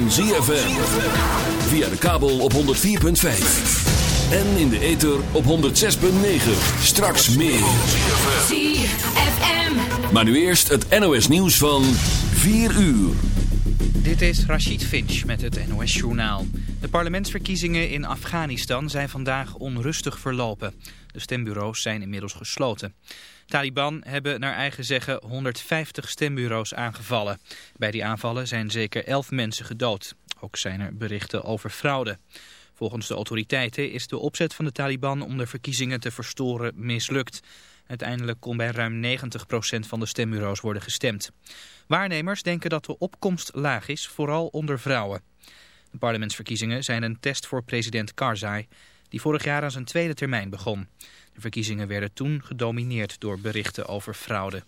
van ZFM. Via de kabel op 104.5. En in de ether op 106.9. Straks meer. ZFM. Maar nu eerst het NOS nieuws van 4 uur. Dit is Rachid Finch met het NOS Journaal. De parlementsverkiezingen in Afghanistan zijn vandaag onrustig verlopen. De stembureaus zijn inmiddels gesloten. Taliban hebben naar eigen zeggen 150 stembureaus aangevallen. Bij die aanvallen zijn zeker 11 mensen gedood. Ook zijn er berichten over fraude. Volgens de autoriteiten is de opzet van de Taliban om de verkiezingen te verstoren mislukt. Uiteindelijk kon bij ruim 90% van de stembureaus worden gestemd. Waarnemers denken dat de opkomst laag is, vooral onder vrouwen. De parlementsverkiezingen zijn een test voor president Karzai, die vorig jaar aan zijn tweede termijn begon. De verkiezingen werden toen gedomineerd door berichten over fraude.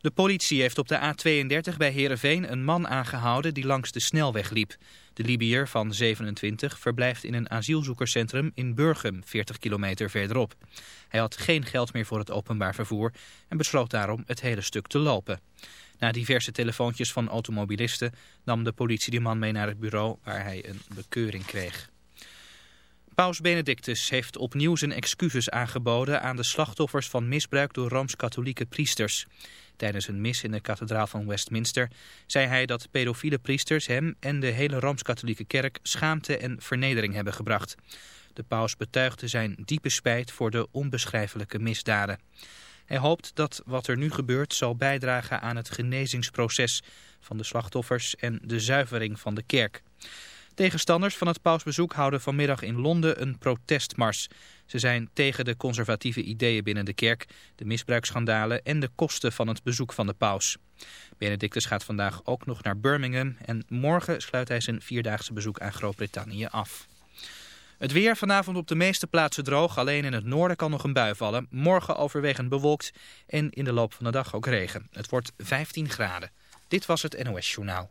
De politie heeft op de A32 bij Heerenveen een man aangehouden die langs de snelweg liep. De Libiër van 27 verblijft in een asielzoekerscentrum in Burgum, 40 kilometer verderop. Hij had geen geld meer voor het openbaar vervoer en besloot daarom het hele stuk te lopen. Na diverse telefoontjes van automobilisten nam de politie de man mee naar het bureau waar hij een bekeuring kreeg. Paus Benedictus heeft opnieuw zijn excuses aangeboden aan de slachtoffers van misbruik door Rooms-Katholieke priesters. Tijdens een mis in de kathedraal van Westminster zei hij dat pedofiele priesters hem en de hele Rooms-Katholieke kerk schaamte en vernedering hebben gebracht. De paus betuigde zijn diepe spijt voor de onbeschrijfelijke misdaden. Hij hoopt dat wat er nu gebeurt zal bijdragen aan het genezingsproces van de slachtoffers en de zuivering van de kerk. Tegenstanders van het pausbezoek houden vanmiddag in Londen een protestmars. Ze zijn tegen de conservatieve ideeën binnen de kerk, de misbruiksschandalen en de kosten van het bezoek van de paus. Benedictus gaat vandaag ook nog naar Birmingham en morgen sluit hij zijn vierdaagse bezoek aan Groot-Brittannië af. Het weer vanavond op de meeste plaatsen droog, alleen in het noorden kan nog een bui vallen. Morgen overwegend bewolkt en in de loop van de dag ook regen. Het wordt 15 graden. Dit was het NOS Journaal.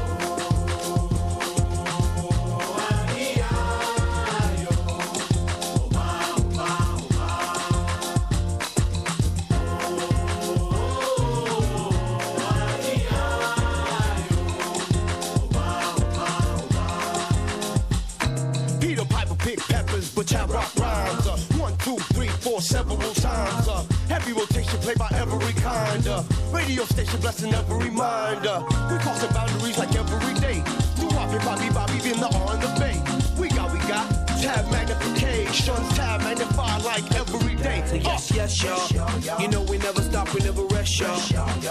Rock rhymes. Uh, one, two, three, four, several times. Uh, heavy rotation played by every kind. Uh, radio station blessing every mind. Uh, we crossing boundaries like every day. Do Bobby, Bobby, Bobby, in the on the bay. We got, we got tab magnification, tab magnify like every day. So yes, yes, y'all. You know we never stop, we never rest, y'all.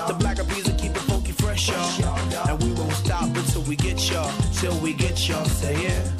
The black of peas will keep it funky fresh, y'all. And we won't stop until we get y'all. Till we get y'all. Say yeah.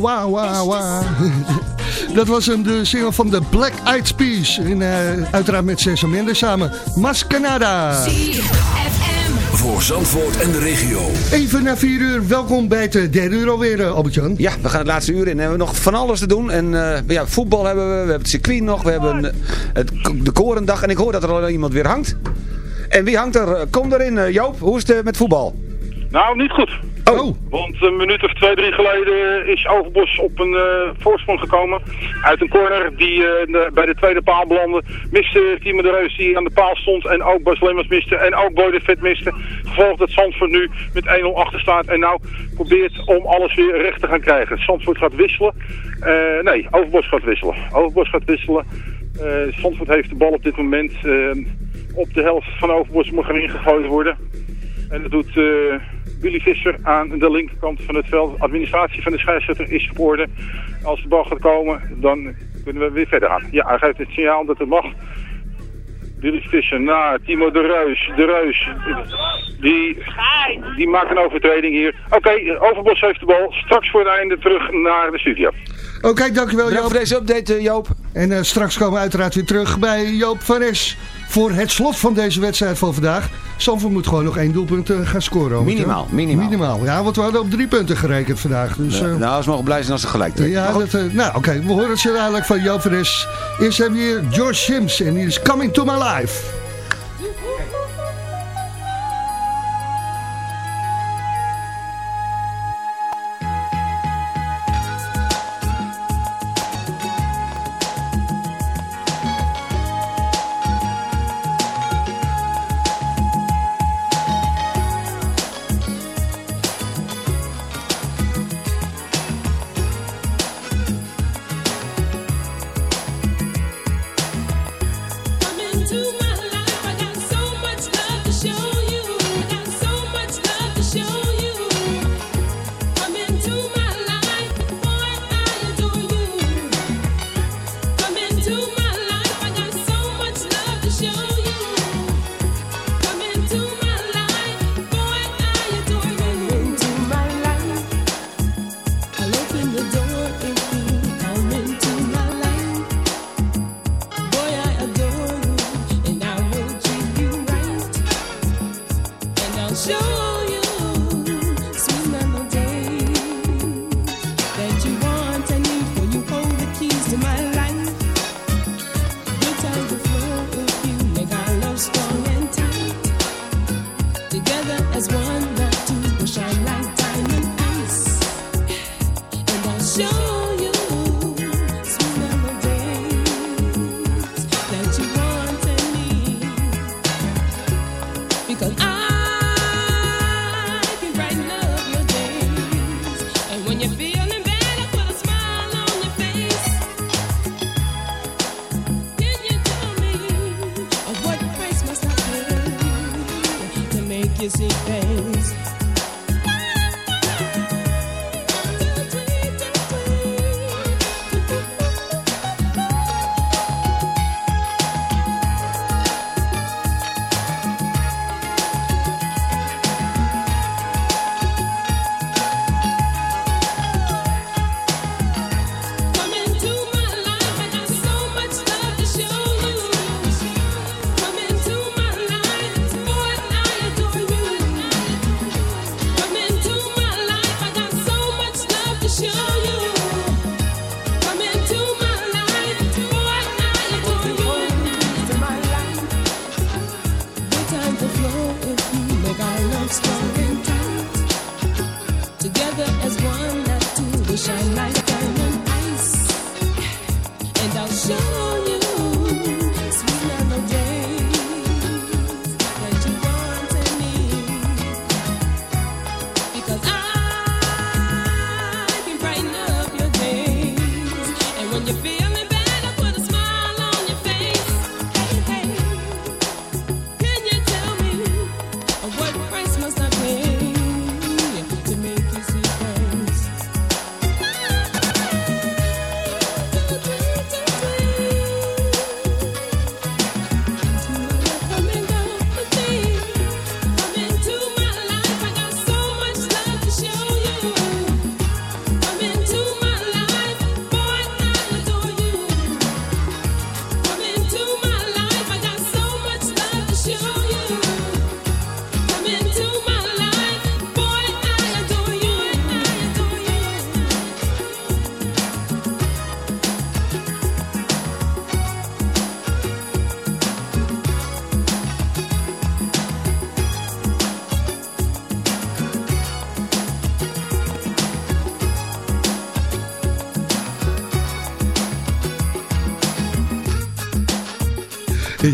Wauw, wauw, wauw. Dat was hem, de single van de Black Eyed Peas. En uh, uiteraard met Cesar Mendes samen. Mascanada. Voor Zandvoort en de regio. Even na vier uur. Welkom bij het derde uur alweer, uh, Albert-Jan. Ja, we gaan het laatste uur in. We hebben nog van alles te doen. En uh, ja, voetbal hebben we. We hebben het circuit nog. We hebben het, de korendag. En ik hoor dat er al iemand weer hangt. En wie hangt er? Kom erin, Joop. Hoe is het met voetbal? Nou, niet goed. Oh. Want een minuut of twee, drie geleden is Overbos op een uh, voorsprong gekomen. Uit een corner die uh, bij de tweede paal belandde. Miste Timo de Reus die aan de paal stond. En ook Bas Lemmers miste. En ook Boy de Vet miste. Gevolgd dat Zandvoort nu met 1-0 achter staat. En nou probeert om alles weer recht te gaan krijgen. Zandvoort gaat wisselen. Uh, nee, Overbos gaat wisselen. Overbos gaat wisselen. Zandvoort heeft de bal op dit moment op de helft van Overbos moet gaan ingegooid worden. En dat doet... Willy Visser aan de linkerkant van het veld. Administratie van de scheidsrechter is op orde. Als de bal gaat komen, dan kunnen we weer verder gaan. Ja, hij geeft het signaal dat het mag. Willy Visser naar Timo de Reus. De Reus, die, die maakt een overtreding hier. Oké, Overbos heeft de bal. Straks voor het einde terug naar de studio. Oké, okay, dankjewel Joop. voor deze update eh, Joop. En uh, straks komen we uiteraard weer terug bij Joop van Es voor het slot van deze wedstrijd van vandaag. Sanford moet gewoon nog één doelpunt uh, gaan scoren. Minimaal, minimaal. Minimaal, ja, want we hadden op drie punten gerekend vandaag. Dus, uh, nou, ze mogen blij zijn als ze gelijk trekken. Ja, dat, uh, nou oké, okay, we horen het zo dadelijk van Joop. Eerst hebben we hier George Sims en die is Coming to My Life.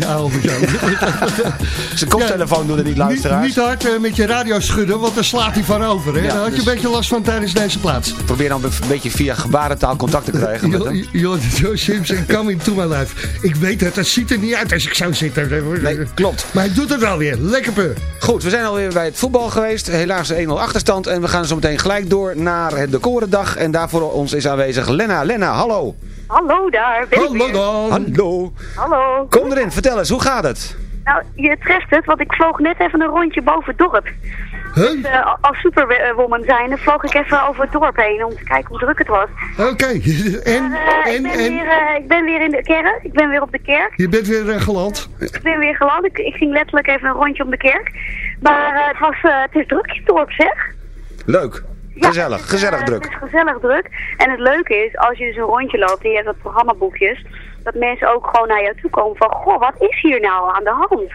Ja, Albert-Jan. Zijn koptelefoon doet er niet, luisteraars. Niet, niet hard uh, met je radio schudden, want dan slaat hij van over. Hè? Ja, Daar had je dus... een beetje last van tijdens deze plaats. Probeer dan een beetje via gebarentaal contact te krijgen met hem. Joe Simpson, coming to my life. Ik weet het, dat ziet er niet uit als ik zou zitten. Nee, klopt. Maar hij doet het wel weer. Lekker peur. Goed, we zijn alweer bij het voetbal geweest. Helaas 1-0 achterstand. En we gaan zo meteen gelijk door naar het decorendag. En daarvoor ons is aanwezig Lena. Lena, hallo. Hallo daar, ben Hallo ik dan. Hallo. Hallo. Kom erin, vertel eens, hoe gaat het? Nou, je treft het, want ik vloog net even een rondje boven het dorp. Huh? Dus, uh, als superwoman zijn, vloog ik even over het dorp heen om te kijken hoe druk het was. Oké, okay. en, uh, en, ik, ben en? Weer, uh, ik ben weer in de kerk, ik ben weer op de kerk. Je bent weer geland? Ik ben weer geland, ik, ik, ging letterlijk even een rondje om de kerk. Maar het, was, het is druk in het dorp, zeg. Leuk. Gezellig, ja, gezellig druk. Het is gezellig druk. En het leuke is, als je dus een rondje loopt en je hebt wat programmaboekjes, dat mensen ook gewoon naar jou toe komen van, goh, wat is hier nou aan de hand?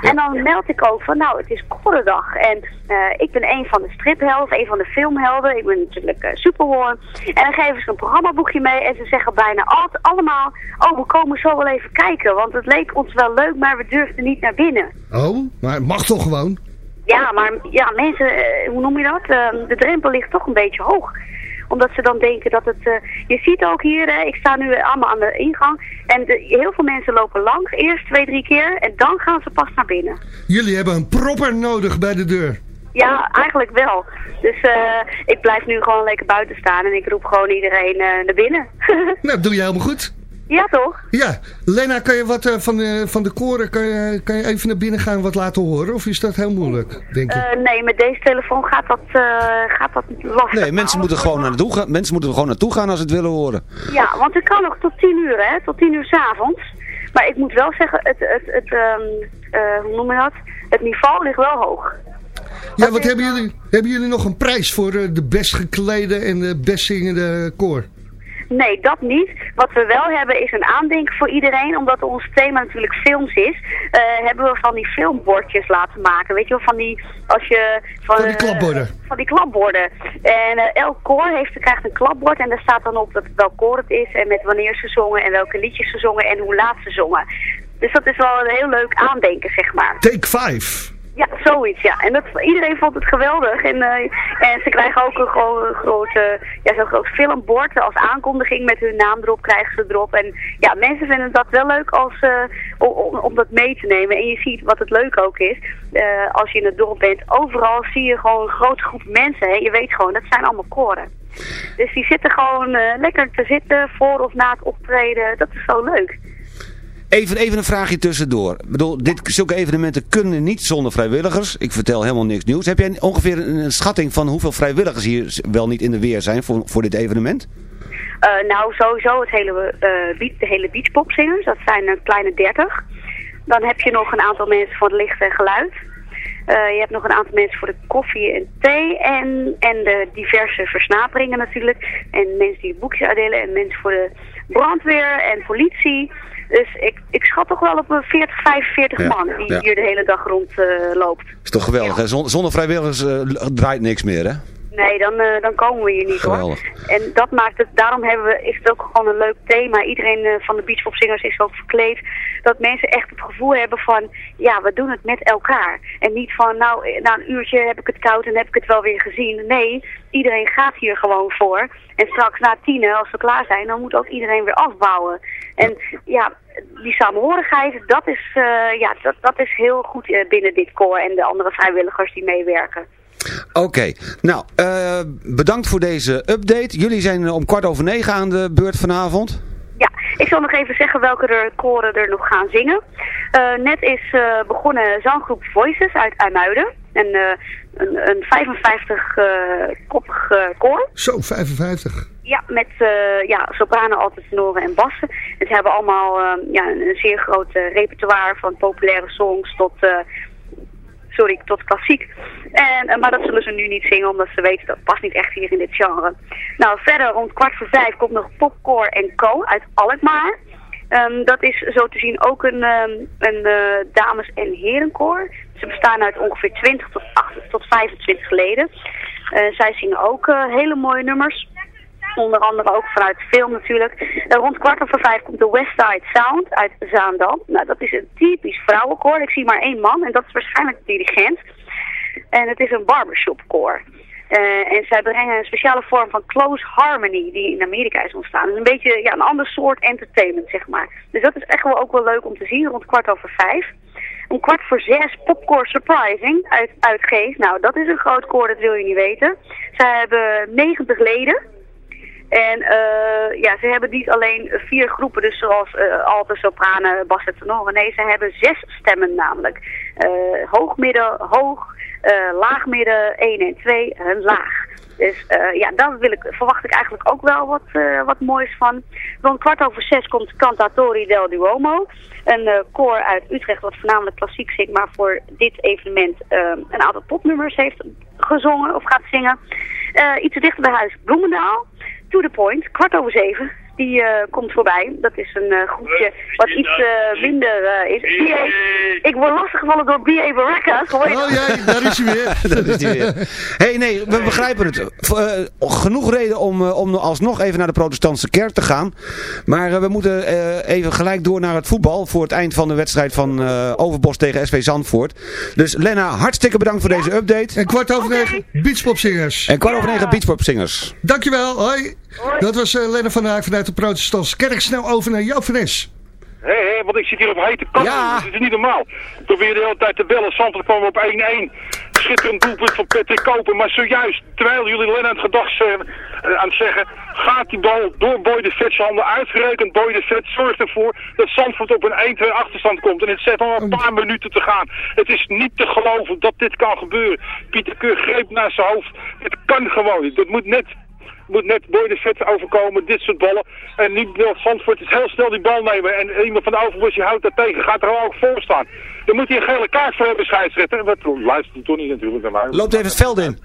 Ja. En dan meld ik ook van, nou, het is Korendag. En uh, ik ben een van de striphelden, een van de filmhelden. Ik ben natuurlijk uh, Superhorn. En dan geven ze een programmaboekje mee en ze zeggen bijna altijd allemaal, oh, we komen zo wel even kijken. Want het leek ons wel leuk, maar we durfden niet naar binnen. Oh, maar het mag toch gewoon? Ja, maar ja, mensen, uh, hoe noem je dat? Uh, de drempel ligt toch een beetje hoog. Omdat ze dan denken dat het... Uh, je ziet ook hier, hè, ik sta nu allemaal aan de ingang. En de, heel veel mensen lopen langs, eerst twee, drie keer. En dan gaan ze pas naar binnen. Jullie hebben een propper nodig bij de deur. Ja, eigenlijk wel. Dus ik blijf nu gewoon lekker buiten staan. En ik roep gewoon iedereen naar binnen. nou, dat doe je helemaal goed. Ja, toch? Ja. Lena, kan je wat uh, van, de, van de koren, kan je, kan je even naar binnen gaan wat laten horen? Of is dat heel moeilijk, denk je? Uh, nee, met deze telefoon gaat dat, uh, gaat dat lastig. Nee, mensen moeten, gewoon naartoe gaan, mensen moeten er gewoon naartoe gaan als ze het willen horen. Ja, want het kan nog tot tien uur, hè? Tot tien uur s'avonds. Maar ik moet wel zeggen, het, het, het, um, hoe noem je dat? Het niveau ligt wel hoog. Ja, wat hebben jullie, hebben jullie nog een prijs voor de best geklede en de best zingende koor? Nee, dat niet. Wat we wel hebben is een aandenken voor iedereen. Omdat ons thema natuurlijk films is. Uh, hebben we van die filmbordjes laten maken. Weet je wel, van die... Als je, van, van die klapborden. Uh, van die klapborden. En uh, elk koor heeft, krijgt een klapbord. En daar staat dan op dat, welk koor het is. En met wanneer ze zongen. En welke liedjes ze zongen. En hoe laat ze zongen. Dus dat is wel een heel leuk aandenken, zeg maar. Take 5. Ja, zoiets, ja. En dat, iedereen vond het geweldig. En, uh, en ze krijgen ook een gro grote, ja, zo'n groot filmbord als aankondiging met hun naam erop, krijgen ze erop. En ja, mensen vinden dat wel leuk als, uh, om, om dat mee te nemen. En je ziet wat het leuk ook is, uh, als je in het dorp bent, overal zie je gewoon een grote groep mensen. Hè. Je weet gewoon, dat zijn allemaal koren. Dus die zitten gewoon lekker te zitten voor of na het optreden. Dat is zo leuk. Even, even een vraagje tussendoor. Ik bedoel, dit, zulke evenementen kunnen niet zonder vrijwilligers. Ik vertel helemaal niks nieuws. Heb jij ongeveer een, schatting van hoeveel vrijwilligers hier wel niet in de weer zijn voor, voor dit evenement? Uh, nou, sowieso het hele, beat, de hele beachpopzingers. Dat zijn een kleine 30. Dan heb je nog een aantal mensen voor het licht en geluid. Uh, je hebt nog een aantal mensen voor de koffie en thee en, en de diverse versnaperingen natuurlijk. En mensen die boekjes uitdelen en mensen voor de brandweer en politie. Dus ik, ik schat toch wel op een 40, 45 ja, man die ja. hier de hele dag rondloopt. Uh, loopt. is toch geweldig, hè? Zonder, zonder vrijwilligers uh, draait niks meer, hè? Nee, dan, uh, dan komen we hier niet geweldig. hoor. En dat maakt het, daarom hebben we, is het ook gewoon een leuk thema. Iedereen uh, van de beachpopzingers is ook verkleed. Dat mensen echt het gevoel hebben van, ja, we doen het met elkaar. En niet van, nou, na een uurtje heb ik het koud en heb ik het wel weer gezien. Nee, iedereen gaat hier gewoon voor. En straks na tienen, als we klaar zijn, dan moet ook iedereen weer afbouwen. En ja, die samenhorigheid, dat is, uh, ja, dat, dat is heel goed uh, binnen dit koor en de andere vrijwilligers die meewerken. Oké, okay. nou, uh, bedankt voor deze update. Jullie zijn om kwart over negen aan de beurt vanavond. Ja, ik zal nog even zeggen welke er koren er nog gaan zingen. Uh, net is uh, begonnen zanggroep Voices uit IJmuiden. En uh, een, een 55 koppig koor. Zo, 55? Ja, met ja, sopranen, alternatoren en bassen. En ze hebben allemaal ja, een, zeer groot repertoire van populaire songs tot sorry, tot klassiek. En, maar dat zullen ze nu niet zingen, omdat ze weten dat past niet echt hier in dit genre. Nou, verder rond kwart voor vijf komt nog Popcore en Co. uit Alkmaar. Um, dat is zo te zien ook een, um, een uh, dames- en herenkoor. Ze bestaan uit ongeveer 20 tot, 8, tot 25 leden. Uh, zij zingen ook uh, hele mooie nummers. Onder andere ook vanuit film natuurlijk. rond kwart over vijf komt de West Side Sound uit Zaandam. Nou, dat is een typisch vrouwenkoor. Ik zie maar één man en dat is waarschijnlijk de dirigent. En het is een barbershopkoor. Uh, en zij brengen een speciale vorm van close harmony die in Amerika is ontstaan. Dus een beetje ja, een ander soort entertainment, zeg maar. Dus dat is echt wel ook wel leuk om te zien, rond kwart over vijf. Om kwart voor zes Popcorn Surprising uit, uit. Nou, dat is een groot koor, dat wil je niet weten. Zij hebben 90 leden. En uh, ja, ze hebben niet alleen vier groepen, dus zoals uh, alto, sopranen, bas en tenor. Nee, ze hebben zes stemmen namelijk. Uh, hoog, midden, hoog, laag, midden, 1 en 2, en laag. Dus uh, ja, daar wil ik, verwacht ik eigenlijk ook wel wat, uh, wat moois van. Rond kwart over zes komt Cantatori del Duomo. Een uh, koor uit Utrecht wat voornamelijk klassiek zingt, maar voor dit evenement een aantal popnummers heeft gezongen of gaat zingen. iets dichter bij huis Bloemendaal. To the point, kwart over zeven die uh, komt voorbij. Dat is een uh, groepje wat iets uh, minder is. BA, ik word lastiggevallen door B.A. Baracca. Oh ja, daar is hij weer. daar is hij weer. hey, nee, we begrijpen het. genoeg reden om, om alsnog even naar de protestantse kerk te gaan. Maar we moeten even gelijk door naar het voetbal. Voor het eind van de wedstrijd van Overbos tegen SV Zandvoort. Dus Lena, hartstikke bedankt voor deze update. En kwart over negen, beachpopzingers. En kwart over negen, beachpopzingers. Dankjewel, hoi. Hoi. Dat was Lena van der vanuit de protestantse kerk. Snel over naar Joop van. Hé, hey, hey, want ik zit hier op hete kant. Ja. Dat is niet normaal. Ik probeer de hele tijd te bellen. Zandvoort kwam op 1-1. Schitterend doelpunt van Patrick Koper. Maar zojuist, terwijl jullie Len aan het gedacht zijn, uh, aan het zeggen... gaat die bal door Boy de Vet's handen. Uitgerekend Boy de Vet zorgt ervoor dat Zandvoort op een 1-2 achterstand komt. En het zet al een paar minuten te gaan. Het is niet te geloven dat dit kan gebeuren. Pieter Keur greep naar zijn hoofd. Het kan gewoon niet. Dat moet net moet net door de vet overkomen, dit soort ballen. En niet wil Zandvoort is heel snel die bal nemen. En iemand van de Overbos houdt dat tegen, gaat er ook voor staan. Dan moet hij een gele kaart voor hebben, scheidsrechter. Wat luistert toch niet natuurlijk naar mij. Loopt even het veld in.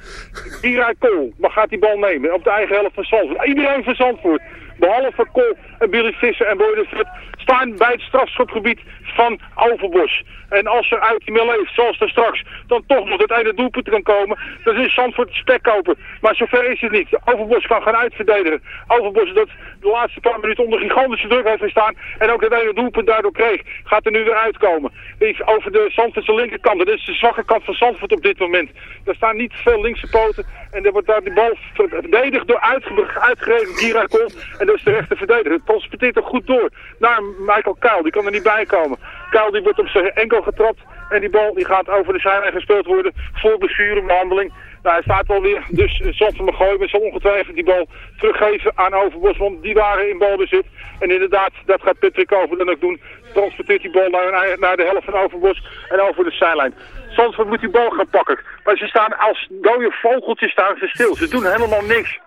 Ira Kool, maar gaat die bal nemen op de eigen helft van Zandvoort. Iedereen van Zandvoort, behalve Kool en Billy Visser en Boy de Vet, staan bij het strafschopgebied van Overbos. En als er uit die leeft, zoals er straks, dan toch nog het einde doelpunt kan komen, dan is Zandvoort spekkoper. Maar zover is het niet. Overbos kan gaan uitverdedigen. Overbos dat de laatste paar minuten onder gigantische druk heeft gestaan en ook het ene doelpunt daardoor kreeg, gaat er nu weer uitkomen. Is over de Zandvoortse linkerkant. Dat is de zwakke kant van Zandvoort op dit moment. Daar staan niet veel linkse poten en er wordt daar die bal verdedigd door uitgerekend Gira. En dat is de rechter verdediger. Het transporteert er goed door naar Michael Kuil. Die kan er niet bij komen. Kuil die wordt op zijn enkel getrapt. En die bal die gaat over de zijlijn gespeeld worden voor behandeling. Nou, hij staat wel weer. Dus Zandvoort Gooi met zal ongetwijfeld die bal teruggeven aan Overbos. Want die waren in balbezit. En inderdaad, dat gaat Patrick Over dan ook doen. Transporteert die bal naar, naar de helft van Overbos en over de zijlijn. Zandvoort moet die bal gaan pakken. Maar ze staan als dode vogeltjes staan ze stil. Ze doen helemaal niks.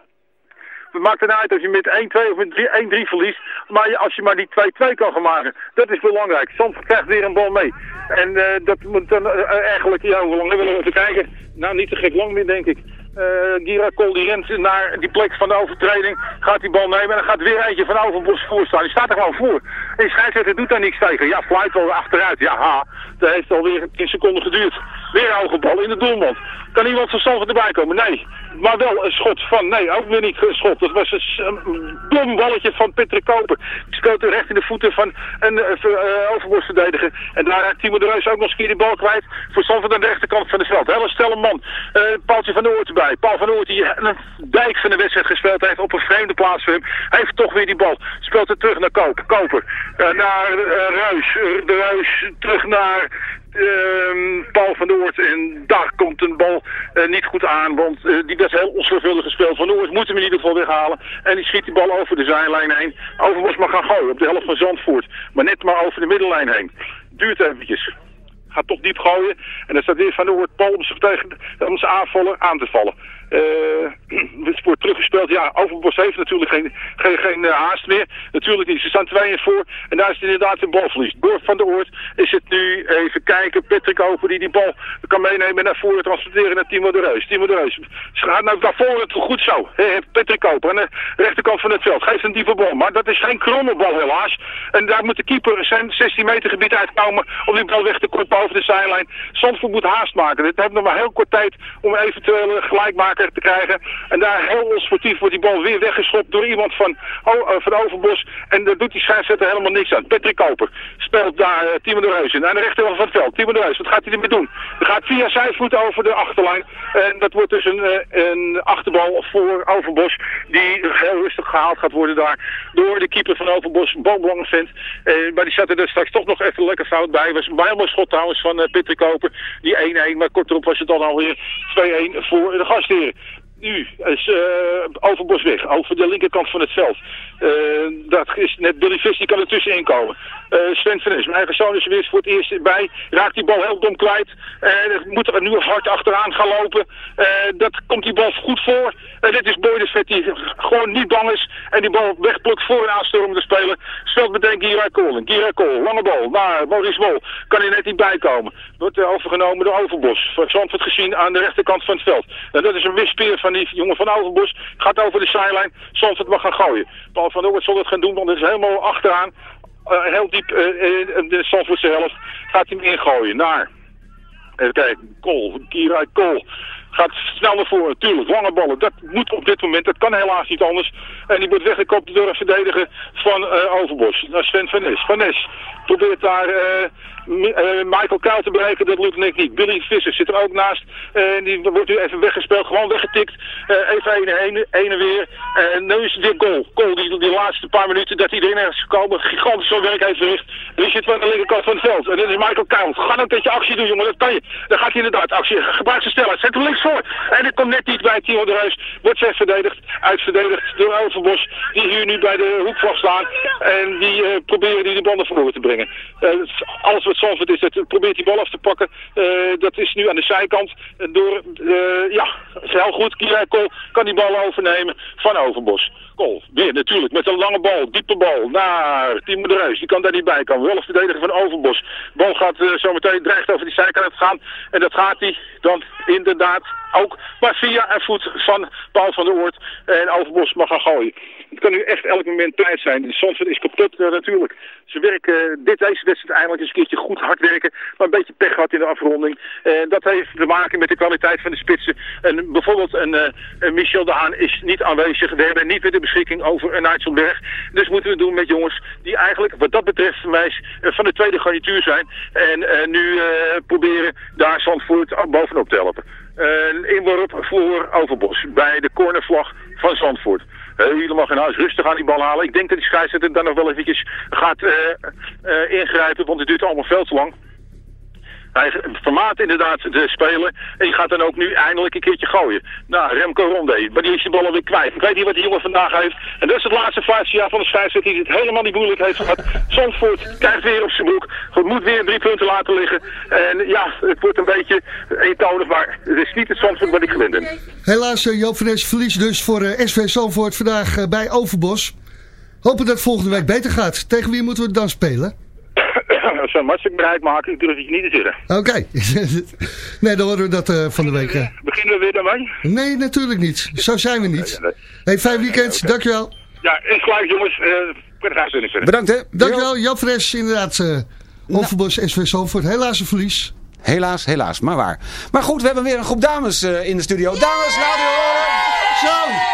Het maakt het uit als je met 1-2 of met 1-3 verliest. Maar als je maar die 2-2 kan gaan maken. Dat is belangrijk. Zandvoort krijgt weer een bal mee. En uh, dat moet dan uh, eigenlijk, ja, hoe lang willen we even kijken? Nou, niet te gek lang meer, denk ik. Uh, Gira Kol die rent naar die plek van de overtreding. Gaat die bal nemen en dan gaat weer eentje van Overbos voor staan. Die staat er gewoon voor. En die scheidsrechter doet daar niks tegen. Ja, fluit wel achteruit. Ja, ha. Dat heeft alweer 10 seconden geduurd. Weer een hoge bal in de doelmond. Kan iemand verstandig erbij komen? Nee. Maar wel een schot van, nee, ook weer niet een schot. Dat was een, een dom balletje van Patrick Koper. Die speelt recht in de voeten van een uh, uh. En daar heeft Timo de Reus ook nog eens keer die bal kwijt. Voor Zandvoort aan de rechterkant van het veld. Hele stelle man. Uh, Paaltje van de Oort erbij. Paul van Oort die een dijk van de wedstrijd gespeeld heeft op een vreemde plaats voor hem. Hij heeft toch weer die bal. Speelt het terug naar Koper. Koper. naar Reus. de Reus terug naar uh, Paul van Noord. En daar komt een bal uh, niet goed aan, want uh, die was heel onzorgvuldig gespeeld. Van Noord moet hem in ieder geval weghalen. En die schiet die bal over de zijlijn heen. Overbos maar gaan gooien op de helft van Zandvoort. Maar net maar over de middellijn heen. Duurt eventjes. Gaat toch diep gooien. En dan staat weer Van Noord Paul om zich tegen om zijn aan te vallen. Uh, het wordt teruggespeeld. Ja, Overbos heeft natuurlijk geen, geen, geen uh, haast meer. Natuurlijk niet. Ze staan 2 in voor. En daar is het inderdaad een balverlies. Door Van de Oort is het nu even kijken. Patrick Over die die bal kan meenemen en naar voren transporteren naar Timo de Reus. Timo de Reus gaat nou naar voren goed zo. Patrick Over aan de rechterkant van het veld. Geeft een diepe bal. Maar dat is geen kromme bal helaas. En daar moet de keeper zijn 16 meter gebied uitkomen om die bal weg te koppen over de zijlijn. Zandvoort moet haast maken. Dit heeft nog maar heel kort tijd om eventueel gelijk maken te krijgen. En daar heel onsportief wordt die bal weer weggeschopt door iemand van, uh, van Overbos. En daar doet die scheidsrechter helemaal niks aan. Patrick Koper speelt daar uh, Timo de Reus in. Aan de rechterkant van het veld. Timo de Reus, wat gaat hij ermee doen? Hij gaat via zijn voet over de achterlijn. En dat wordt dus een, uh, een achterbal voor Overbos. Die heel rustig gehaald gaat worden daar door de keeper van Overbos, Bo vindt. Uh, maar die zat er dus straks toch nog even lekker fout bij. Was een bijna schot trouwens van uh, Patrick Koper. Die 1-1, maar kort erop was het dan alweer 2-1 voor de nu is uh, Overbos weg, over de linkerkant van het veld. Uh, dat is net Billy Vis, die kan er tussenin komen. Uh, Sven van mijn eigen zoon is er weer voor het eerst bij. Raakt die bal heel dom kwijt. Uh, moet er nu hard achteraan gaan lopen. dat komt die bal goed voor. dit is Boy die gewoon niet bang is. En die bal wegplukt voor een aanstormende speler. Speelt meteen Gira Kool. Gira Kool, lange bal. Maar Maurice Mol kan er net niet bij komen. Wordt overgenomen door Overbos. Van Zandvoort gezien aan de rechterkant van het veld. En dat is een wispeer van die jongen van Overbos. Gaat over de zijlijn. Zandvoort mag gaan gooien. Paul van Oort zal het gaan doen, want het is helemaal achteraan. Uh, heel diep uh, in de Zandvoortse helft. Gaat hij hem ingooien naar... Even kijken, Kool, Kira Kool. Gaat snel naar voren, natuurlijk. Lange ballen, dat moet op dit moment, dat kan helaas niet anders. En die wordt weggekopt door een verdediger van uh, Overbos. Naar Sven van Nes. Van Nes probeert daar uh, uh, Michael Kuil te bereiken, dat lukt net niet. Billy Visser zit er ook naast. En die wordt nu even weggespeeld, gewoon weggetikt. even heen en heen en weer. En nu is weer goal. Goal die, die laatste paar minuten dat hij erin is gekomen. Gigantisch veel werk heeft verricht. Die zit aan de linkerkant van het veld. En dit is Michael Kuil. Ga dan dat je actie doen, jongen. Dat kan je. Dan gaat hij inderdaad actie. Gebruik zijn snelheid. Zet hem links En het komt net niet bij Timo de Reus. Wordt zes verdedigd. Uitverdedigd door Overbos. Die hier nu bij de hoekvlag staan. En die uh, proberen die de bal naar voren te brengen. Uh, alles wat Zandvoort is, dat probeert die bal af te pakken. Uh, dat is nu aan de zijkant. Door, ja, heel goed. Kierkel kan die bal overnemen van Overbos. Kool, weer natuurlijk, met een lange bal, diepe bal, naar Timo de. Die kan daar niet bij komen. Wel verdediger van Overbos. Bal gaat uh, zometeen, dreigt over die zijkant gaan. En dat gaat hij dan inderdaad ook. Maar via een voet van Paul van der Oort. En Overbos mag gaan gooien. Het kan nu echt elk moment tijd zijn. De Zandvoort is kapot uh, natuurlijk. Ze werken uh, dit, deze wedstrijd eindelijk eens een keertje goed hard werken. Maar een beetje pech gehad in de afronding. En dat heeft te maken met de kwaliteit van de spitsen. En bijvoorbeeld een, Michel de Haan is niet aanwezig. We hebben niet meer de beschikking over een Nijtselberg. Dus moeten we doen met jongens die eigenlijk wat dat betreft mij van de tweede garnituur zijn. En nu proberen daar Zandvoort bovenop te helpen. Een inworp voor Overbos bij de cornervlag van Zandvoort. Helemaal geen huis rustig aan die bal halen. Ik denk dat die scheidsrechter dan nog wel eventjes gaat uh, uh, ingrijpen, want het duurt allemaal veel te lang. Hij vermaat inderdaad de speler. En die gaat dan ook nu eindelijk een keertje gooien. Nou, Remco Ronde. Maar die is de bal alweer kwijt. Ik weet niet wat die jongen vandaag heeft. En dat is het laatste jaar van de scheidsrechter die het helemaal niet moeilijk heeft gehad. Zandvoort krijgt weer op zijn broek. Het moet weer drie punten laten liggen. En ja, het wordt een beetje eentonig. Maar het is niet het Zandvoort wat ik gewend ben. Helaas, uh, Joop Fres verlies dus voor uh, SV Zandvoort vandaag uh, bij Overbos. Hopen dat het volgende week beter gaat. Tegen wie moeten we dan spelen? Zo'n match bereid maken, ik durf het je niet te zeggen. Oké. Okay. nee, dan horen we dat uh, van de week. Uh. Beginnen we weer daarmee? Nee, natuurlijk niet. Zo zijn we niet. Nee, nee. Hey, fijn weekend. Okay. Dankjewel. Ja, is gelijk jongens. Uh, Bedankt hè. Dankjewel. Jan Fres, inderdaad. Uh, Overbos SV Zalvoort. Helaas een verlies. Helaas, helaas, maar waar. Maar goed, we hebben weer een groep dames uh, in de studio. Dames, horen! Zo!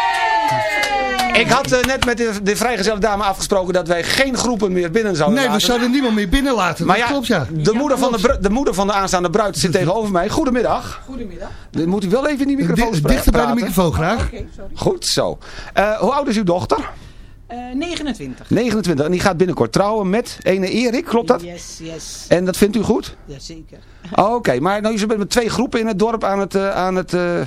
Ik had uh, net met de, de vrijgezelle dame afgesproken dat wij geen groepen meer binnen zouden nee, laten. Nee, we zouden niemand meer binnen laten. Maar dat ja, klopt, ja. De moeder, van de, de moeder van de aanstaande bruid zit tegenover mij. Goedemiddag. Goedemiddag. Dan moet u wel even in die microfoon spreken. Dichter bij de microfoon graag. Okay, sorry. Goed zo. Uh, hoe oud is uw dochter? Uh, 29. 29. En die gaat binnenkort trouwen met ene Erik, klopt dat? Yes, yes. En dat vindt u goed? Jazeker. Oké, okay, maar nou, je bent met twee groepen in het dorp aan het... Uh, aan het uh,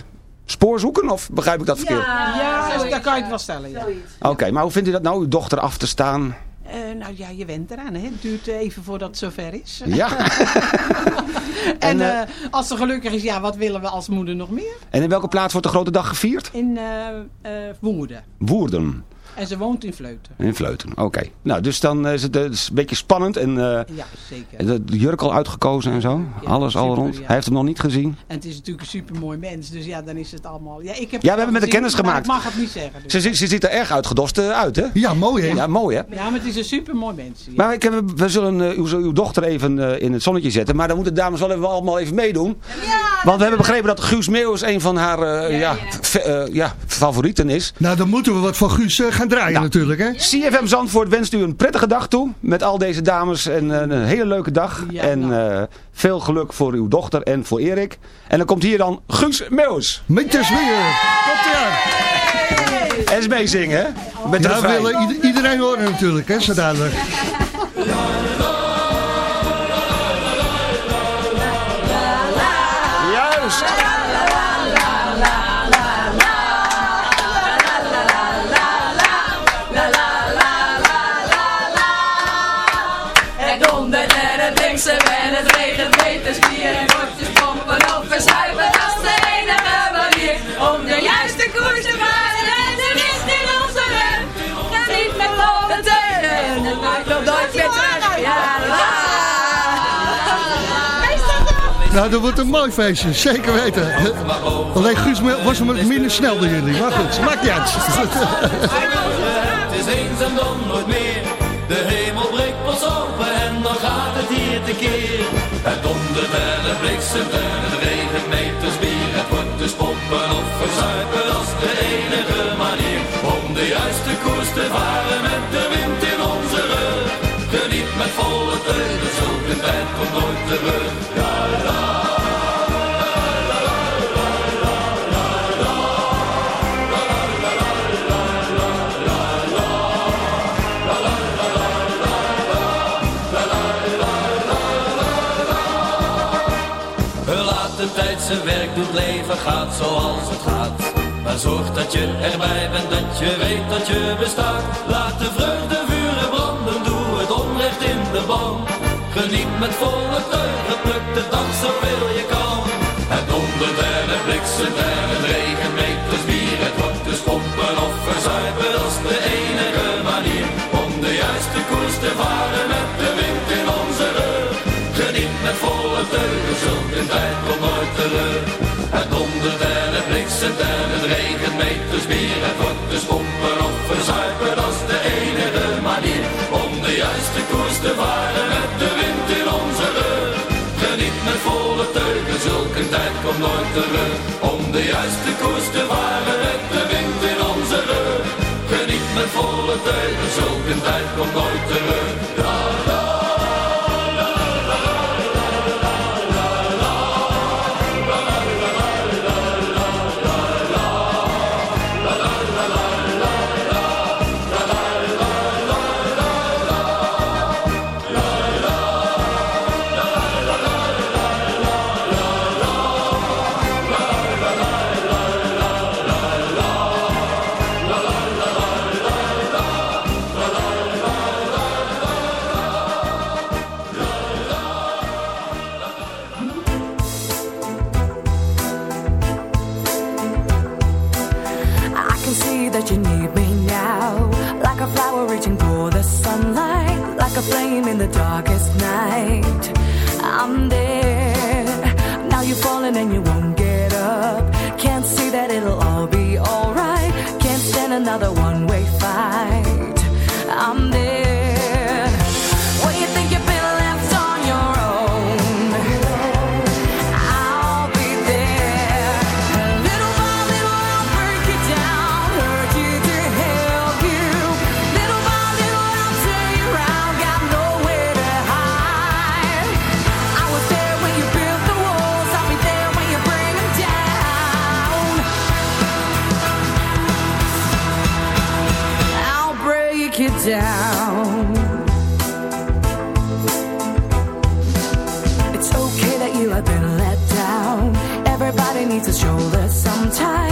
spoor zoeken? Of begrijp ik dat verkeerd? Ja, ja dat kan je het wel stellen. Ja. Oké, okay, maar hoe vindt u dat nou, uw dochter af te staan? Uh, nou ja, je went eraan. Hè? Het duurt even voordat het zover is. Ja. en uh, als ze gelukkig is, ja, wat willen we als moeder nog meer? En in welke plaats wordt de grote dag gevierd? In uh, Woerden. Woerden. En ze woont in Vleuten. In Vleuten, oké. Okay. Nou, dus dan is het, is een beetje spannend. En, uh, ja, zeker. De jurk al uitgekozen en zo. Ja, Alles al rond. Ja. Hij heeft hem nog niet gezien. En het is natuurlijk een supermooi mens. Dus ja, dan is het allemaal... Ja, ik heb ja we hebben met de kennis gemaakt. Ik mag het niet zeggen. Dus. Ze, ze, ze, ziet er erg uitgedost uit, hè? Ja, mooi, hè? Ja, mooi, hè? Ja, maar het is een supermooi mens. Ja. Maar ik heb, we zullen uh, uw, uw, dochter even uh, in het zonnetje zetten. Maar dan moeten de dames wel even, allemaal even meedoen. Ja! Want we hebben begrepen dat Guus Meeuwis een van haar eh, ja, eh, ja, favorieten is. Nou, dan moeten we wat van Guus eh, gaan draaien Nou. natuurlijk, hè? CFM Zandvoort wenst u een prettige dag toe. Met al deze dames en eh, een hele leuke dag. Ja, en nou. eh, veel geluk voor uw dochter en voor Erik. En dan komt hier dan Guus Meeuwis. Meters weer. Komt eraan. En eens meezingen, hè? Met de Ja, willen ieder- iedereen horen natuurlijk, hè, zo dadelijk. regent meters bier en kortjes pompen of verzuipen. Dat is de enige manier om de juiste koers te varen en de wind in onze rug. Ga niet met volle teugen, het maakt nog nooit meer terug. Ja, la. Nou, dat wordt een mooi feestje, zeker weten. Alleen Guus was hem minder snel dan jullie, maar goed, maakt niet uit. Het dondert en het bliksemt en het regent meters bier. Het wordt dus pompen of verzuipen, is de enige manier. Om de juiste koers te varen met de wind in onze rug. Geniet met volle teugen, zulke tijd komt nooit terug. Ja. Doet, leven gaat zoals het gaat. Maar zorg dat je erbij bent, dat je weet dat je bestaat. Laat de vreugde vuren branden, doe het onrecht in de ban. Geniet met volle teugen, pluk de dag zoveel je kan. Het dondert en het bliksemt en het I've been let down. Everybody needs a shoulder sometimes.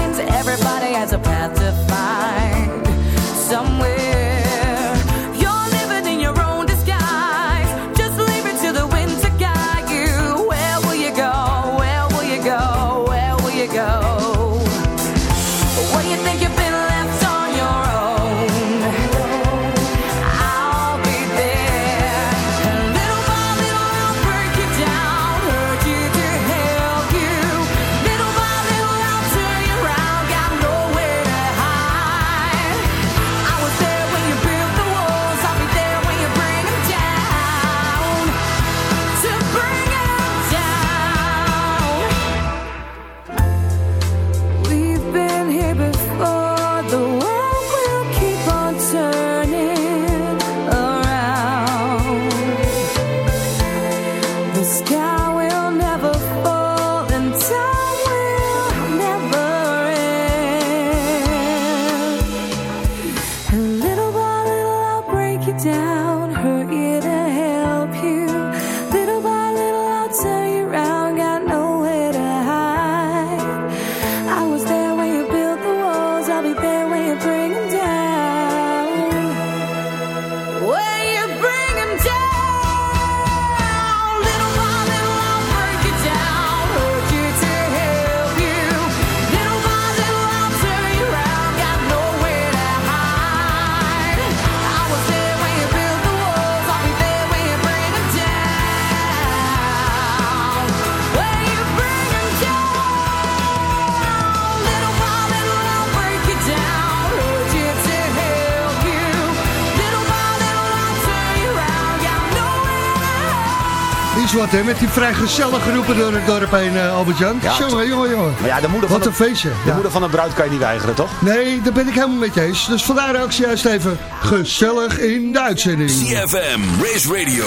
Is wat, hè? Met die vrij gezellige roepen door het dorp heen, uh, Albert-Jan. Ja, jongen, jongen, jongen. Maar ja, de moeder wat van een feestje. De Ja. moeder van de bruid kan je niet weigeren, toch? Nee, daar ben ik helemaal met je eens. Dus vandaar ook juist even gezellig in de uitzending. CFM, Race Radio,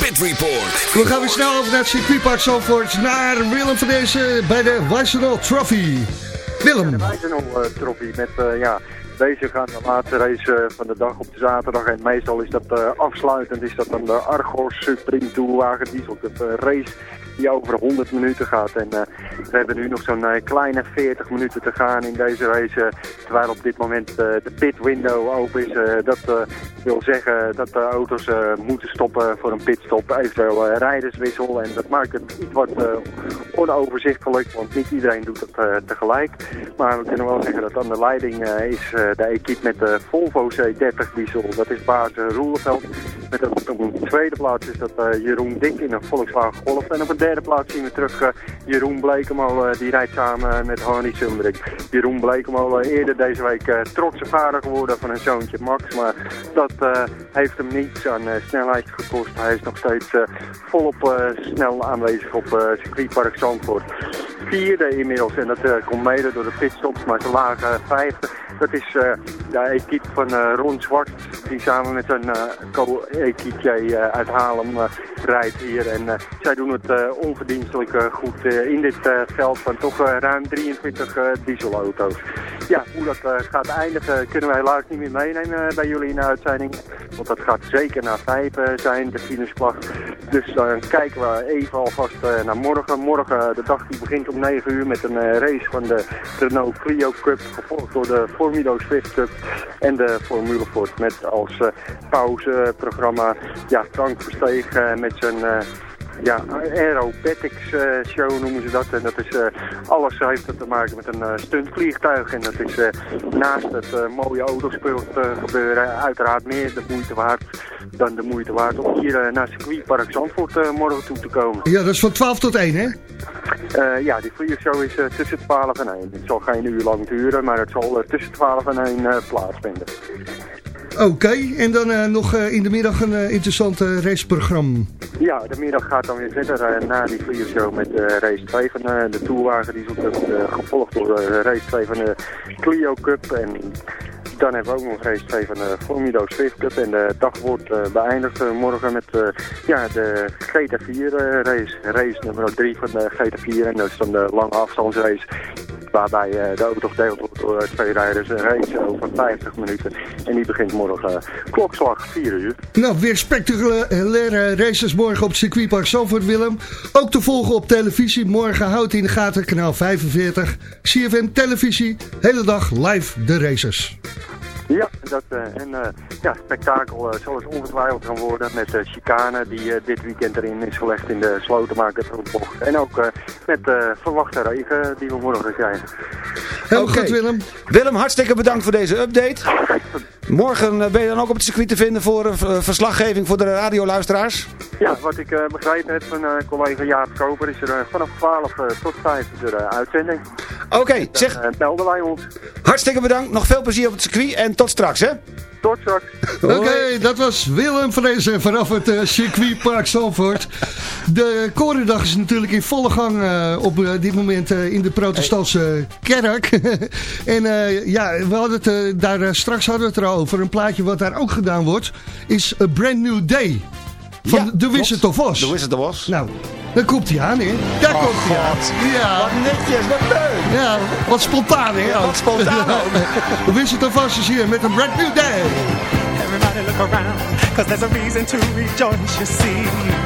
Pit Report. We gaan weer snel over naar het circuitpark Zandvoort. Naar Willem van deze bij de Weissenol Trophy. Willem. De Wijzenol uh, Trophy met, uh, ja, deze gaat de laatste race uh, van de dag op de zaterdag. En meestal is dat uh, afsluitend, is dat dan de Argos Supreme Tourwagen Diesel Cup uh, race die over 100 minuten gaat. En we hebben nu nog zo'n kleine 40 minuten te gaan in deze race. Terwijl op dit moment de pit window open is. Dat wil zeggen dat de auto's moeten stoppen voor een pitstop. Eventueel rijderswissel. En dat maakt het iets wat onoverzichtelijk. Want niet iedereen doet uh, tegelijk. Maar we kunnen wel zeggen dat aan de leiding is de equipe met de Volvo C30 diesel. Dat is baas uh, Roelenveld. Met op de tweede plaats is dat uh, Jeroen Dik in een Volkswagen Golf. En op de derde plaats zien we terug Jeroen Blekemolen. Die rijdt samen met Harnie Sumberik. Jeroen Blekemolen eerder deze week trotse vader geworden van een zoontje Max. Maar dat heeft hem niets aan snelheid gekost. Hij is nog steeds volop snel aanwezig op circuitpark Zandvoort. Vierde inmiddels en dat komt mede door de pitstops, maar ze lagen vijfde. Dat is uh, de equipe van uh, Ron Zwart, die samen met zijn uh, co-equipe uh, uit Haarlem rijdt hier. En zij doen het onverdienstelijk goed in dit veld van toch ruim 23 uh, dieselauto's. Ja, hoe dat gaat eindigen kunnen wij helaas niet meer meenemen bij jullie in de uitzending. Want dat gaat zeker na vijf zijn, de finishvlag. Dus dan kijken we even alvast naar morgen. Morgen, de dag die begint om 9 uur met een race van de Renault Clio Cup. Gevolgd door de Formido En de Formule Ford. Met als uh, pauzeprogramma ja, Frank Versteeg uh, met zijn... Ja, aerobatics uh, show noemen ze dat. En dat is uh, alles heeft te maken met een uh, stuntvliegtuig. En dat is naast het mooie autospul gebeuren uiteraard meer de moeite waard dan de moeite waard om hier naar circuitpark Zandvoort morgen toe te komen. Ja, dat is van 12 tot 1 hè? ja, die vliegshow is tussen 12 en 1. Het zal geen uur lang duren, maar het zal tussen 12 en 1 plaatsvinden. Oké, en dan uh, nog uh, in de middag een uh, interessant raceprogramma. Ja, de middag gaat dan weer verder na die vliegershow met race 2 van de Tourwagen. Die is gevolgd door race 2 van de Clio Cup. En dan hebben we ook nog race 2 van de Formido Swift Cup. En de dag wordt beëindigd morgen met ja, de GT4 race. Race nummer 3 van de GT4. En dat is dan de lange afstandsrace. Waarbij de auto gedeeld wordt door twee rijders. Een race over 50 minuten. En die begint morgen klokslag 4 uur. Nou, weer spectaculaire races morgen op circuitpark Zandvoort, Willem. Ook te volgen op televisie. Morgen houdt in de gaten kanaal 45. CFM televisie. Hele dag live de races. Ja, dat, uh, en uh, ja, spektakel uh, zal het ongetwijfeld gaan worden met de chicane die dit weekend erin is gelegd in de slotenmaker bocht. En ook met verwachte regen die we morgen krijgen. Heel okay. goed Willem. Willem, hartstikke bedankt voor deze update. Morgen ben je dan ook op het circuit te vinden voor een verslaggeving voor de radioluisteraars? Ja, wat ik begrepen heb van collega Jaap Koper is er vanaf 12 tot 5 is er uitzending. Oké, okay, zeg. Belden wij ons. Hartstikke bedankt. Nog veel plezier op het circuit en tot straks, hè? Tot straks. Oké, okay, dat was Willem Vrezen vanaf het uh, circuitpark Zandvoort. De Korendag is natuurlijk in volle gang uh, op uh, dit moment in de protestantse kerk. en ja, we hadden het daar straks hadden we het er al over. Een plaatje wat daar ook gedaan wordt, is A Brand New Day. Van ja, de Wizard of Oz. De Wizard of Oz. Nou, daar komt hij aan, hè? Daar oh, komt hij aan. Ja. Wat netjes, wat leuk. Ja, wat spontaan, hè? Ja, wat spontaan ook. Wizard of Oz is hier met een brand new day. Everybody look around, cause there's a reason to rejoice, you see.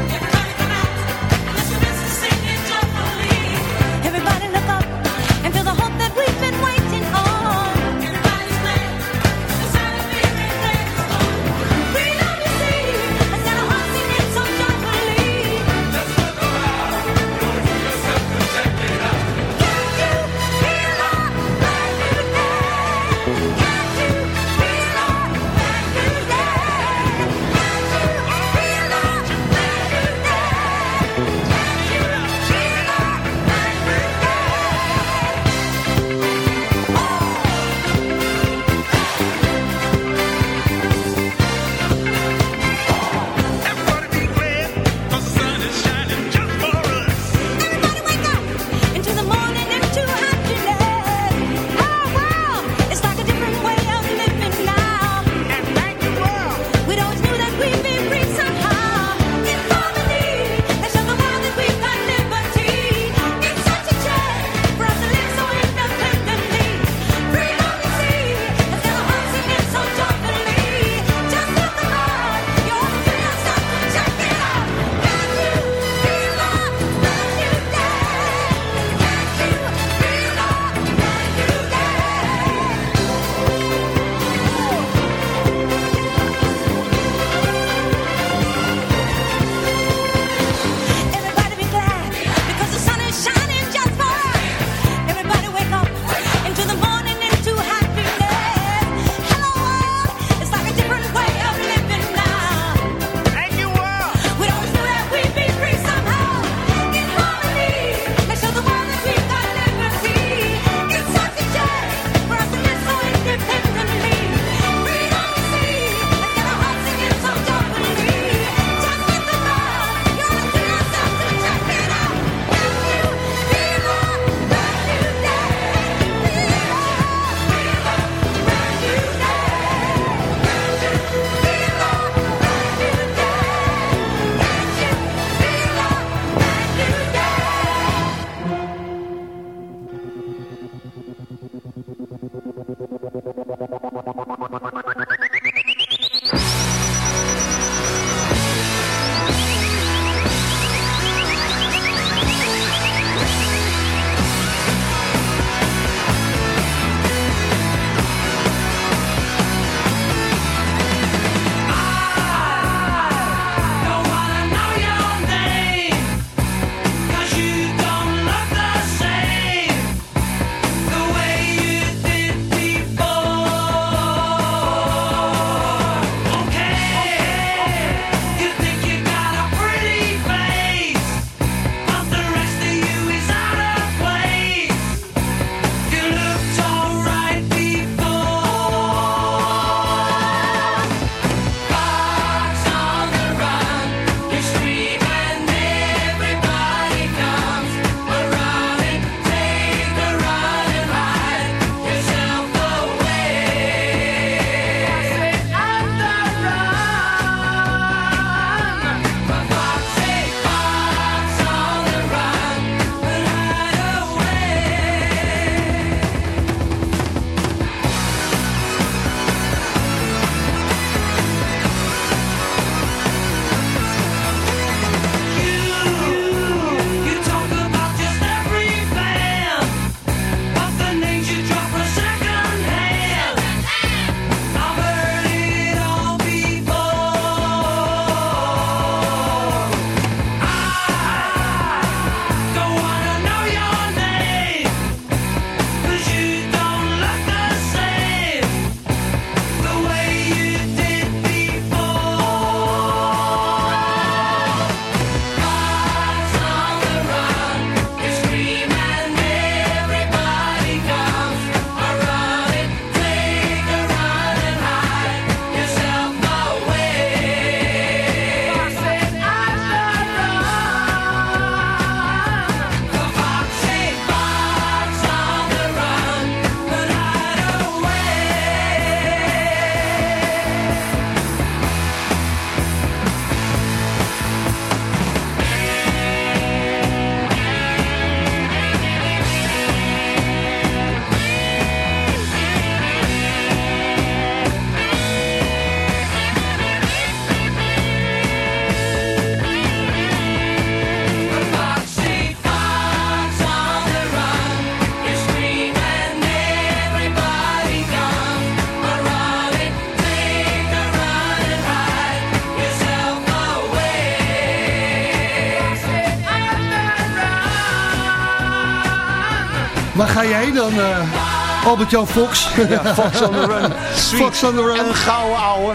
Ga jij dan, eh, Albert-Jan Fox? Ja, Fox on the Run. Fox on the Run. Een gouden ouwe.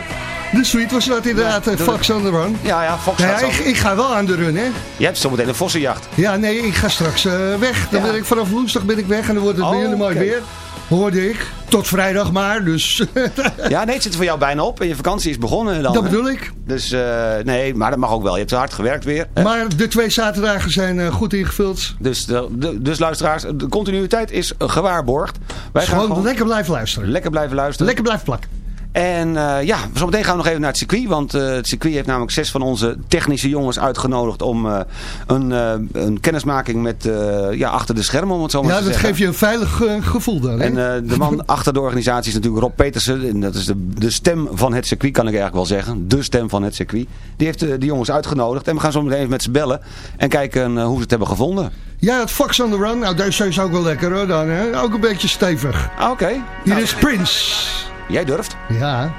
De suite was dat inderdaad, eh, Fox on the Run. Ja, ja, Fox Ja, zo. ik, ik ga wel aan de run, hè? Je hebt zometeen een vossenjacht. Ja, nee, ik ga straks eh, weg. Dan Ja. ben ik vanaf woensdag ben ik weg en dan wordt het Oh, jullie mooi weer. Hoorde ik. Tot vrijdag maar, dus Ja, nee, het zit er voor jou bijna op. En je vakantie is begonnen dan. dat hè? bedoel ik. Dus eh, nee, maar dat mag ook wel. Je hebt hard gewerkt weer. hè? Maar de twee zaterdagen zijn eh, goed ingevuld. Dus, de, de- dus luisteraars, de continuïteit is gewaarborgd. Wij gaan Gewoon, gewoon lekker blijven luisteren. lekker blijven luisteren. Lekker blijven plakken. En eh, ja, zometeen gaan we nog even naar het circuit. Want eh, het circuit heeft namelijk zes van onze technische jongens uitgenodigd om eh, een, een kennismaking met ja, achter de schermen, om het zo maar Ja, te dat zeggen. geeft je een veilig gevoel dan. hè? En de man achter de organisatie is natuurlijk Rob Petersen. En dat is de, de stem van het circuit, kan ik eigenlijk wel zeggen. De stem van het circuit. Die heeft de jongens uitgenodigd. En we gaan zo meteen even met ze bellen. En kijken hoe ze het hebben gevonden. Ja, het Fox on the Run. Nou, deze is ook wel lekker hoor dan. Hè? Ook een beetje stevig. Ah, Oké. Hier is Prince. Jij durft. Ja.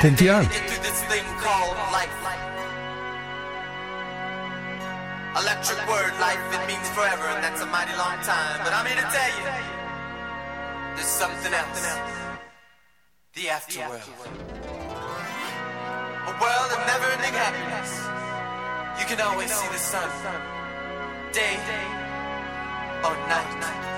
Komt ie aan. Electric word, life, it means forever, and that's a mighty long time. But I'm here to tell you, there's something else. The afterworld. A world of never-ending happiness. You can always see the sun, day or night.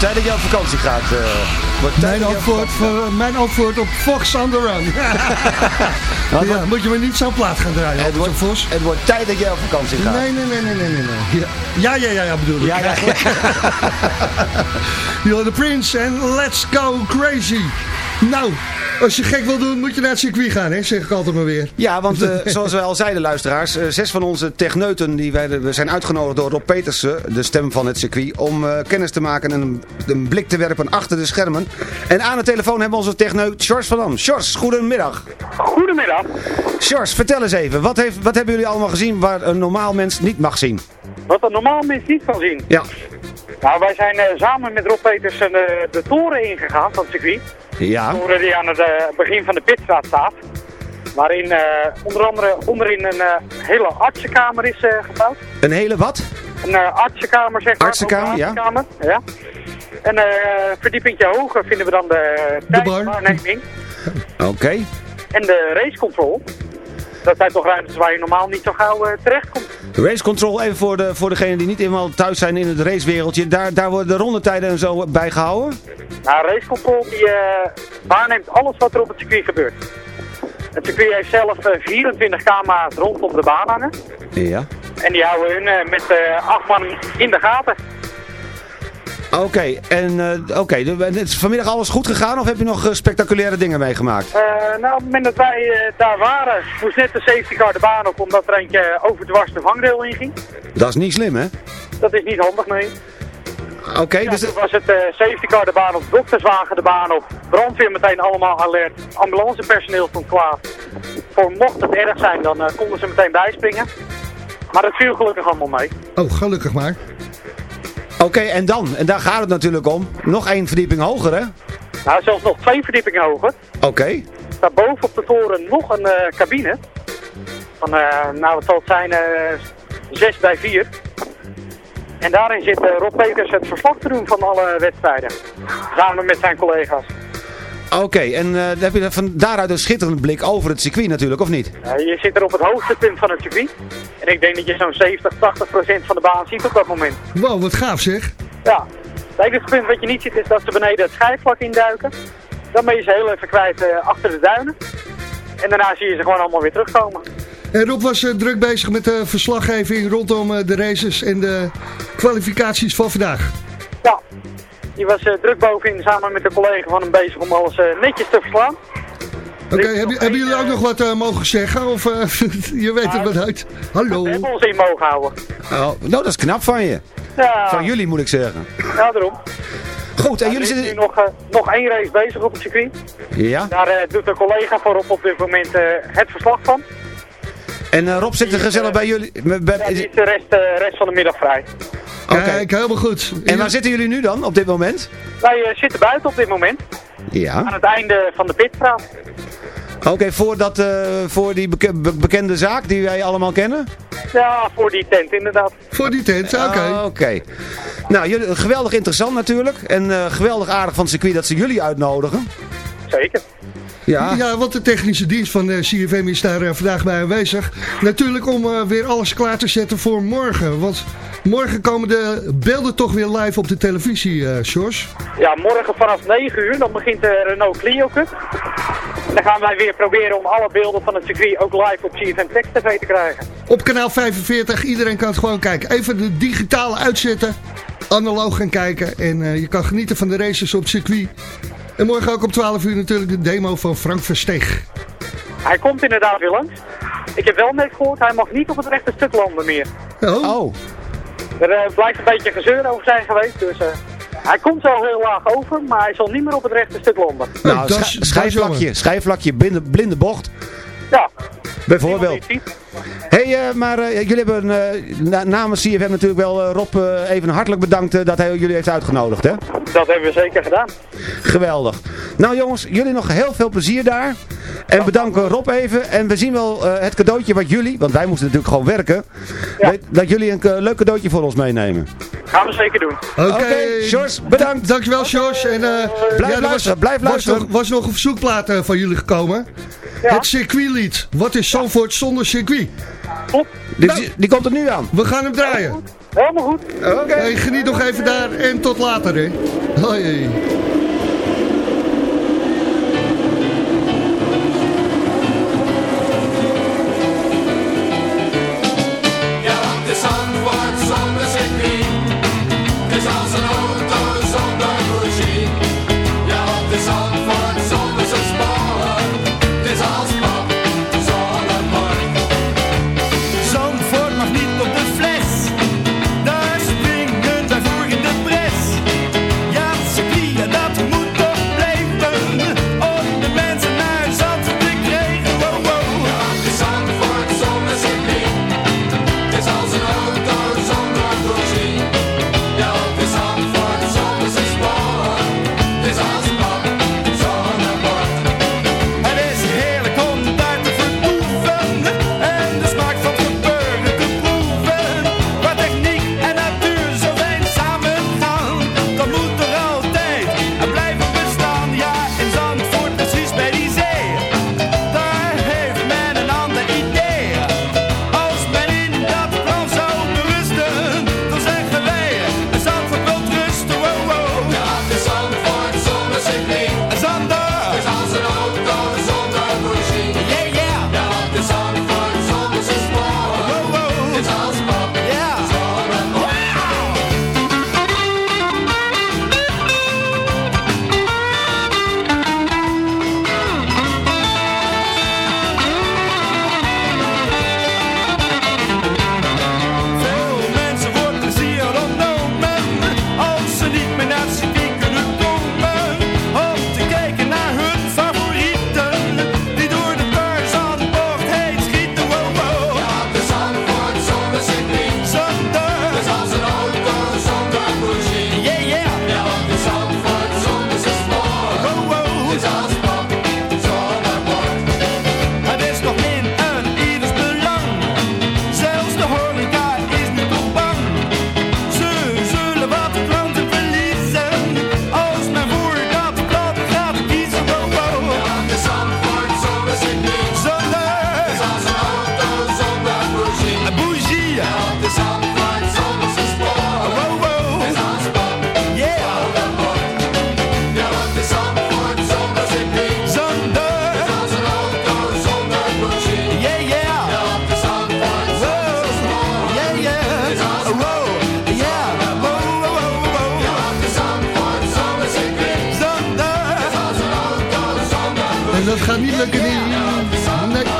Wordt tijd dat je op vakantie gaat. Mijn antwoord, voor, mijn antwoord op Fox on the Run. ja, moet je maar niet zo'n plaat gaan draaien. Het wordt, Vos. het wordt tijd dat je op vakantie gaat. Nee, nee, nee, nee, nee, nee. nee. Ja, ja, ja, ja, bedoel ik. Ja, ja. You're the Prince en Let's Go Crazy. Nou, als je gek wil doen, moet je naar het circuit gaan, hè? zeg ik altijd maar weer. Ja, want eh, zoals wij al zeiden, luisteraars, eh, zes van onze techneuten die wij, we zijn uitgenodigd door Rob Petersen, de stem van het circuit, om eh, kennis te maken en een, een blik te werpen achter de schermen. En aan de telefoon hebben we onze techneut Sjors van Dam. Sjors, goedemiddag. Goedemiddag. Sjors, vertel eens even, wat, heeft, wat hebben jullie allemaal gezien waar een normaal mens niet mag zien? Wat een normaal mens niet kan zien. Ja. Nou, wij zijn eh, samen met Rob Petersen eh, de toren ingegaan van het circuit. Ja. De die aan het eh, begin van de pitstraat staat. Waarin eh, onder andere onderin een eh, hele artsenkamer is gebouwd. Een hele wat? Een artsenkamer, zeg maar. Artsenkamer, ja. artsenkamer, ja. En eh verdiepingje hoger vinden we dan de tijdwaarneming Oké. en de racecontrol. Dat zijn toch ruimtes waar je normaal niet zo gauw eh, terechtkomt. Race control, even voor, de, voor degenen die niet helemaal thuis zijn in het racewereldje. Daar, daar worden de rondetijden en zo bijgehouden? Nou, racecontrol die eh, waarneemt alles wat er op het circuit gebeurt. Het circuit heeft zelf eh, 24 camera's rondom de baan hangen. Ja. En die houden hun eh, met eh, acht man in de gaten. Oké, en eh, oké, de- het is vanmiddag alles goed gegaan of heb je nog eh, spectaculaire dingen meegemaakt? Eh, nou, op het moment dat wij eh, daar waren, moest net de safety car de baan op, omdat er eentje overdwars de vangrail inging. Dat is niet slim, hè? Dat is niet handig, nee. Oké, Ja, dus... toen was het eh, safety car de baan op, dokterswagen de baan op, brandweer meteen allemaal alert, ambulancepersoneel stond klaar. Voor mocht het erg zijn, dan eh, konden ze meteen bijspringen. Maar dat viel gelukkig allemaal mee. Oh, gelukkig maar. Oké, en dan? En daar gaat het natuurlijk om. Nog één verdieping hoger, hè? Nou, zelfs nog twee verdiepingen hoger. Oké. Daar boven op de toren nog een eh, cabine. Van, eh, nou, wat zal het zijn, eh 6 bij 4. En daarin zit eh, Rob Peters het verslag te doen van alle wedstrijden. Samen met zijn collega's. Oké, en eh, dan heb je van daaruit een schitterende blik over het circuit natuurlijk, of niet? Je zit er op het hoogste punt van het circuit. En ik denk dat je zo'n 70, 80 procent van de baan ziet op dat moment. Wow, wat gaaf zeg. Ja. Het enige punt wat je niet ziet is dat ze beneden het schijfvlak induiken. Dan ben je ze heel even kwijt eh, achter de duinen. En daarna zie je ze gewoon allemaal weer terugkomen. En Rob was eh, druk bezig met de verslaggeving rondom eh, de races en de kwalificaties van vandaag. Ja, die was eh, druk bovenin samen met de collega van hem bezig om alles eh, netjes te verslaan. Oké, hebben, hebben jullie ook nog wat eh, mogen zeggen? Of je weet er wat uit? Hallo. We hebben ons in mogen houden. Oh, nou, dat is knap van je. Ja, Van jullie moet ik zeggen. ja daarom. Goed, en Ja, jullie er zitten... nu nog, nog één race bezig op het circuit. Ja. Daar doet een collega voorop op dit moment het verslag van. En eh, Rob zit er gezellig bij jullie... bij- Ja, die is de rest, eh, rest van de middag vrij. Oké. Kijk, helemaal goed. En waar zitten jullie nu dan, op dit moment? Wij eh, zitten buiten op dit moment. Ja. Aan het einde van de pitstraat. Oké, voor, dat, eh, voor die beke- be- bekende zaak die wij allemaal kennen? Ja, voor die tent inderdaad. Voor die tent, oké. Ah, Oké. Nou, jullie, geweldig interessant natuurlijk. En eh, geweldig aardig van het circuit dat ze jullie uitnodigen. Zeker. Ja. Ja, want de technische dienst van de CFM is daar eh, vandaag bij aanwezig. Natuurlijk om eh, weer alles klaar te zetten voor morgen. Want morgen komen de beelden toch weer live op de televisie, eh Sjors. Ja, morgen vanaf 9 uur, dan begint de Renault Clio Cup. Dan gaan wij weer proberen om alle beelden van het circuit ook live op CFM Text TV te krijgen. Op kanaal 45, iedereen kan het gewoon kijken. Even de digitale uitzetten, analoog gaan kijken. En eh, je kan genieten van de races op het circuit. En morgen ook om 12 uur natuurlijk de demo van Frank Versteeg. Hij komt inderdaad weer langs. Ik heb wel net gehoord, hij mag niet op het rechte stuk landen meer. Oh. Er eh, blijkt een beetje gezeur over zijn geweest, dus eh, hij komt wel heel laag over, maar hij zal niet meer op het rechte stuk landen. Nou, scha- schijfvlakje, schijfvlakje, blinde, blinde bocht. Ja. Bijvoorbeeld. hey, eh, maar eh, jullie hebben eh, na- namens CFM natuurlijk wel Rob eh, even hartelijk bedankt dat hij jullie heeft uitgenodigd. Hè? Dat hebben we zeker gedaan. Geweldig. Nou jongens, jullie nog heel veel plezier daar. En bedanken Rob even. En we zien wel eh, het cadeautje wat jullie, want wij moesten natuurlijk gewoon werken. Dat, dat jullie een leuk cadeautje voor ons meenemen. Gaan we zeker doen. Oké, Sjors, bedankt. Dankjewel, Sjors. En, eh, Blijf er luisteren, blijf was luisteren. nog, was nog een verzoekplaat eh, van jullie gekomen. Het circuitlied. Wat is Zandvoort zonder circuit? Die, die komt er nu aan. We gaan hem draaien. Helemaal goed. Oké. Hey, geniet nog even daar en tot later, hè. Hoi. Gaat niet.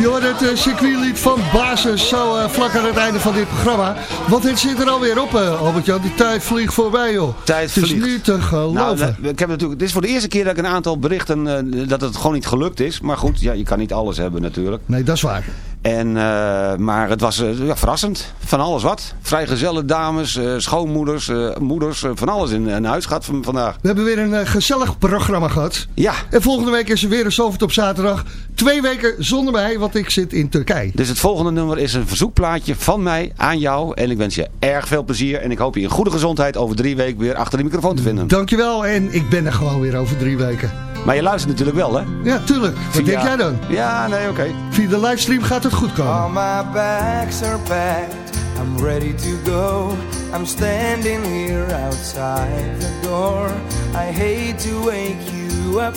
Je hoort het uh, circuitlied van Basis zo eh, vlak aan het einde van dit programma. Want het zit er alweer op, uh, Albert-Jan. Die tijd vliegt voorbij, joh. Tijd Het is vliegt. niet te geloven. Nou, ik heb natuurlijk, dit is voor de eerste keer dat ik een aantal berichten, eh, dat het gewoon niet gelukt is. Maar goed, ja, je kan niet alles hebben natuurlijk. Nee, dat is waar. En, eh, maar het was eh, ja, verrassend. Van alles wat. Vrijgezelle dames, eh, schoonmoeders, moeders, van alles in, in huis gehad van, vandaag. We hebben weer een gezellig programma gehad. Ja. En volgende week is er weer een Zovert op zaterdag. Twee weken zonder mij, want ik zit in Turkije. Dus het volgende nummer is een verzoekplaatje van mij aan jou. En ik wens je erg veel plezier. En ik hoop je in goede gezondheid over drie weken weer achter de microfoon te vinden. Dankjewel en ik ben er gewoon weer over drie weken. Maar je luistert natuurlijk wel, hè? Ja, tuurlijk. Wat Via- denk jij dan? Ja, nee, oké. Via de livestream gaat het goed komen. All my bags are packed, I'm ready to go. I'm standing here outside the door. I hate to wake you up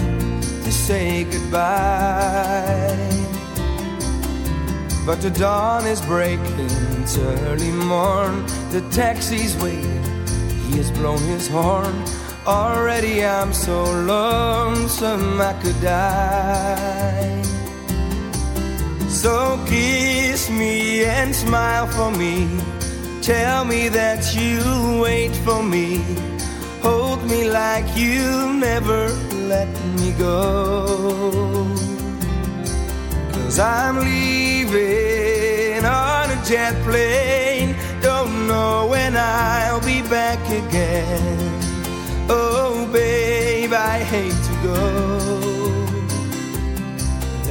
to say goodbye. But the dawn is breaking, it's early morn. The taxi's waiting, he has blown his horn. Already I'm so lonesome I could die. So kiss me and smile for me. Tell me that you'll wait for me. Hold me like you'll never let me go. Cause I'm leaving on a jet plane. Don't know when I'll be back again.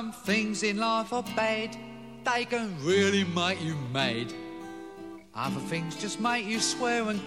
Some things in life are bad, they can really make you mad. Other things just make you swear and